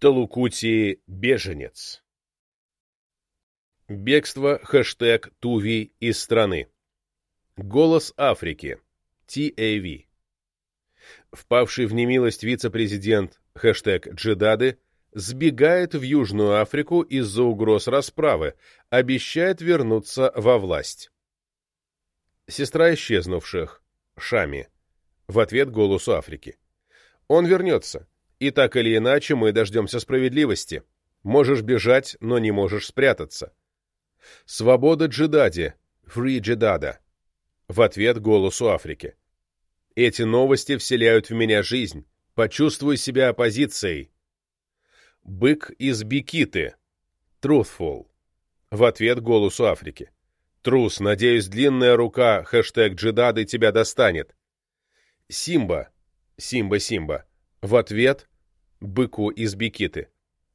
Талукути беженец. Бегство хэштег Туви из страны. Голос Африки. TAV. Впавший в немилость вице-президент хэштег Джедады сбегает в Южную Африку из-за угроз расправы, обещает вернуться во власть. Сестра исчезнувших. Шами. В ответ голосу Африки. Он вернется. И так или иначе мы дождемся справедливости. Можешь бежать, но не можешь спрятаться. Свобода Джедади, Free Джедада. В ответ голосу Африки. Эти новости вселяют в меня жизнь. Почувствуй себя оппозицией. Бык из Бикиты. Truthful. В ответ голосу Африки. Трус, надеюсь, длинная рука хэштег Джедады тебя достанет. Симба. Симба-Симба. В ответ быку из Бикиты.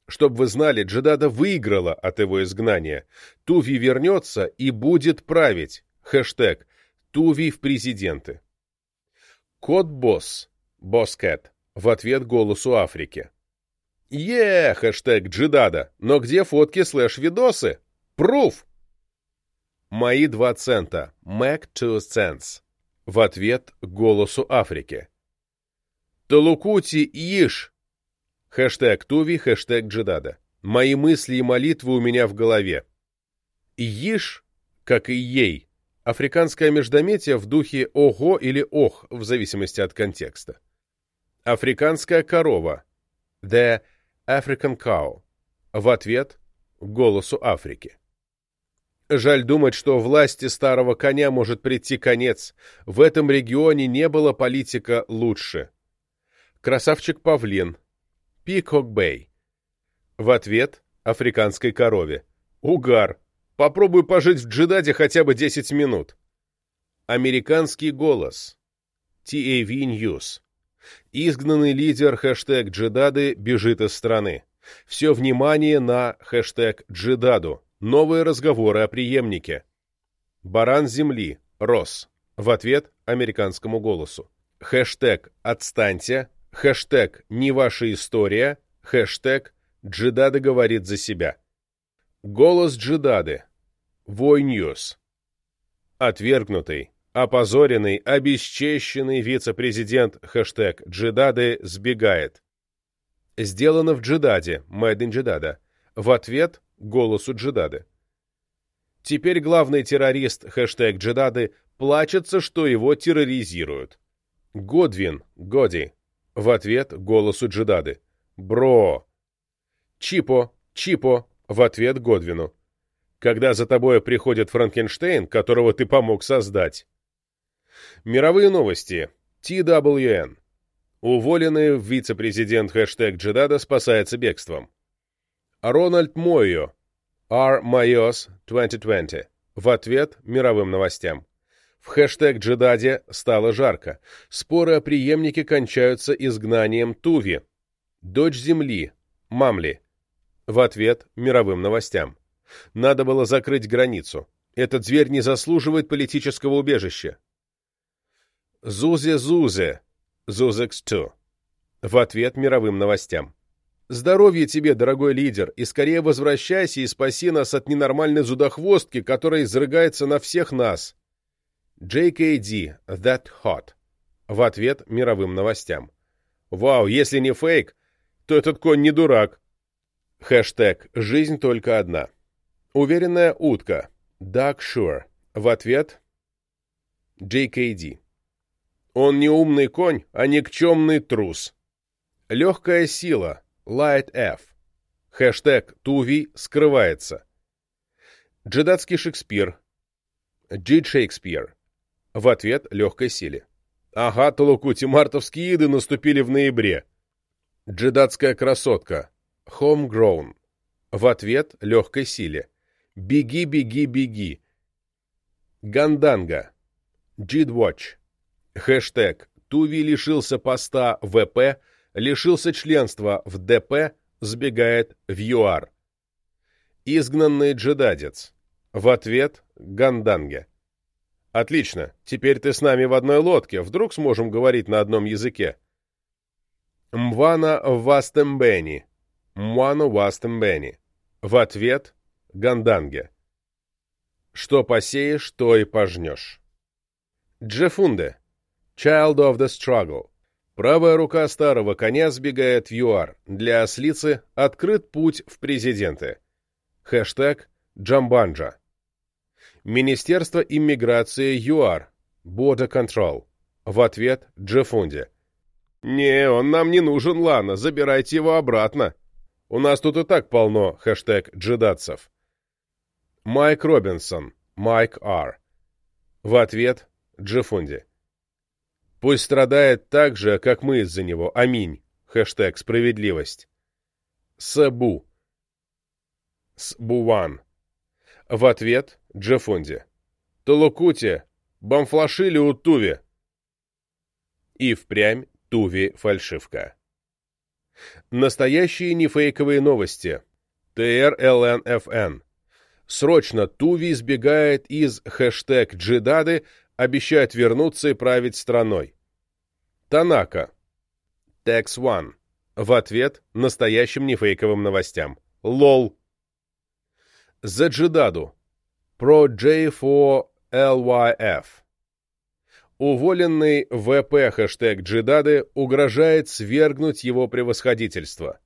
Чтоб вы знали, Джедада выиграла от его изгнания. Туви вернется и будет править. Хэштег Туви в президенты. Кот-босс. Босс-кэт. В ответ голосу Африки. Е, хэштег Джедада. Но где фотки слэш-видосы? Пруф! Мои два цента. Mac two cents. В ответ голосу Африки. Талукути Иш. Хэштег Туви, хэштег Джедада. Мои мысли и молитвы у меня в голове. Иш, как и ей, африканское междометие в духе «ого» или «ох», в зависимости от контекста. Африканская корова. The African cow. В ответ голосу Африки. Жаль думать, что власти старого коня может прийти конец. В этом регионе не было политика лучше. Красавчик Павлин. Пикок Бэй. В ответ африканской корове. Угар. Попробуй пожить в Джидаде хотя бы 10 минут. Американский голос. TAV News. Изгнанный лидер хэштег Джидады бежит из страны. Все внимание на хэштег Джидаду. Новые разговоры о преемнике. Баран земли. Рос. В ответ американскому голосу. Хэштег «Отстаньте», хэштег «Не ваша история», хэштег «Джидада говорит за себя». Голос Джидады. Вой News. Отвергнутый, опозоренный, обесчещенный вице-президент хэштег Джидады сбегает. Сделано в Джидаде, Made in Джидада. В ответ голосу Джидады. Теперь главный террорист хэштег Джидады плачется, что его терроризируют. Годвин, Годи, в ответ голосу Джидады. «Бро!» «Чипо! Чипо!» В ответ Годвину. «Когда за тобой приходит Франкенштейн, которого ты помог создать». Мировые новости. TWN. Уволенный вице-президент хэштег Джидада спасается бегством. Рональд Мойо. R. Mayos 2020. В ответ мировым новостям. В хэштег Джедаде стало жарко. Споры о преемнике кончаются изгнанием Туви. Дочь Земли. Мамли. В ответ мировым новостям. Надо было закрыть границу. Этот зверь не заслуживает политического убежища. Зузе-Зузе. Зузекс-2. В ответ мировым новостям. Здоровья тебе, дорогой лидер, и скорее возвращайся и спаси нас от ненормальной зудохвостки, которая изрыгается на всех нас. JKD, That Hot. В ответ мировым новостям. Вау, если не фейк, то этот конь не дурак. Хэштег «Жизнь только одна». Уверенная утка. Duck Sure. В ответ JKD. Он не умный конь, а никчемный трус. Легкая сила. Light F. Хэштег Туви скрывается. Джедатский Шекспир. Джид Шекспир. В ответ легкой силе. Ага, Толокути, мартовские иды наступили в ноябре. Джедатская красотка. Homegrown. В ответ легкой силе. Беги, беги, беги. Ганданга. Джидвотч. Хэштег Туви лишился поста ВП, лишился членства в ДП, сбегает в ЮАР. Изгнанный джедадец. В ответ Ганданге. Отлично, теперь ты с нами в одной лодке, вдруг сможем говорить на одном языке. Мвана Вастембени. Муану Вастембени. В ответ — Ганданге. Что посеешь, то и пожнешь. Джефунде. Child of the Struggle. Правая рука старого коня сбегает в ЮАР. Для ослицы открыт путь в президенты. Хэштег Джамбанджа. Министерство иммиграции ЮАР. Border Control. В ответ Джефунди. «Не, он нам не нужен, Лана, забирайте его обратно. У нас тут и так полно хэштег джедатцев». Майк Робинсон. Майк Р. В ответ Джефунди. Пусть страдает так же, как мы из-за него. Аминь. Хэштег справедливость. Сабу. Сбуван. В ответ Джефунди. Толокути. Бамфлашили у Туви. И впрямь Туви фальшивка. Настоящие нефейковые новости. ТРЛНФН. Срочно Туви избегает из хэштег джидады, обещает вернуться и править страной. Танака. Tex One. В ответ настоящим нефейковым новостям. ЛОЛ. За джидаду. Про J4LYF. Уволенный ВП хэштег джидады угрожает свергнуть его превосходительство.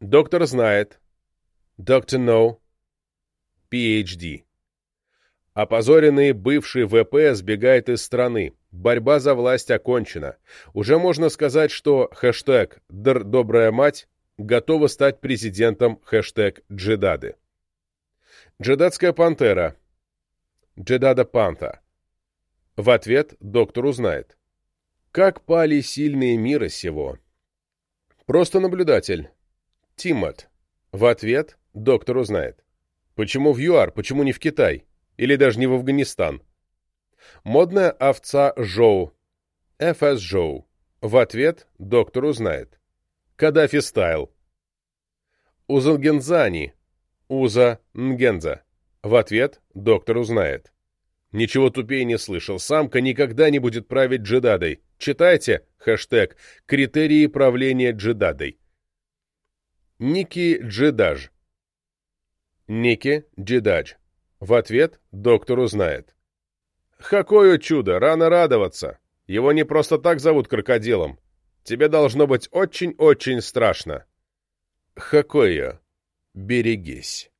Доктор знает. Доктор No. PhD. Опозоренный бывший ВП сбегает из страны. Борьба за власть окончена. Уже можно сказать, что хэштег «Др добрая мать» готова стать президентом хэштег «Джедады». Джедадская пантера. Джедада панта. В ответ доктор узнает. Как пали сильные мира сего? Просто наблюдатель. Тимот. В ответ доктор узнает. Почему в ЮАР, почему не в Китай? Или даже не в Афганистан? Модная овца Жоу. ФС Жоу. В ответ доктор узнает. Каддафи Стайл. Узалгензани. Уза Нгенза. В ответ доктор узнает. Ничего тупее не слышал. Самка никогда не будет править джедадой. Читайте хэштег «Критерии правления джедадой». Ники Джедаж. Ники Джедадж. В ответ доктор узнает. «Какое чудо! Рано радоваться! Его не просто так зовут крокодилом. Тебе должно быть очень-очень страшно». Хакоя, берегись.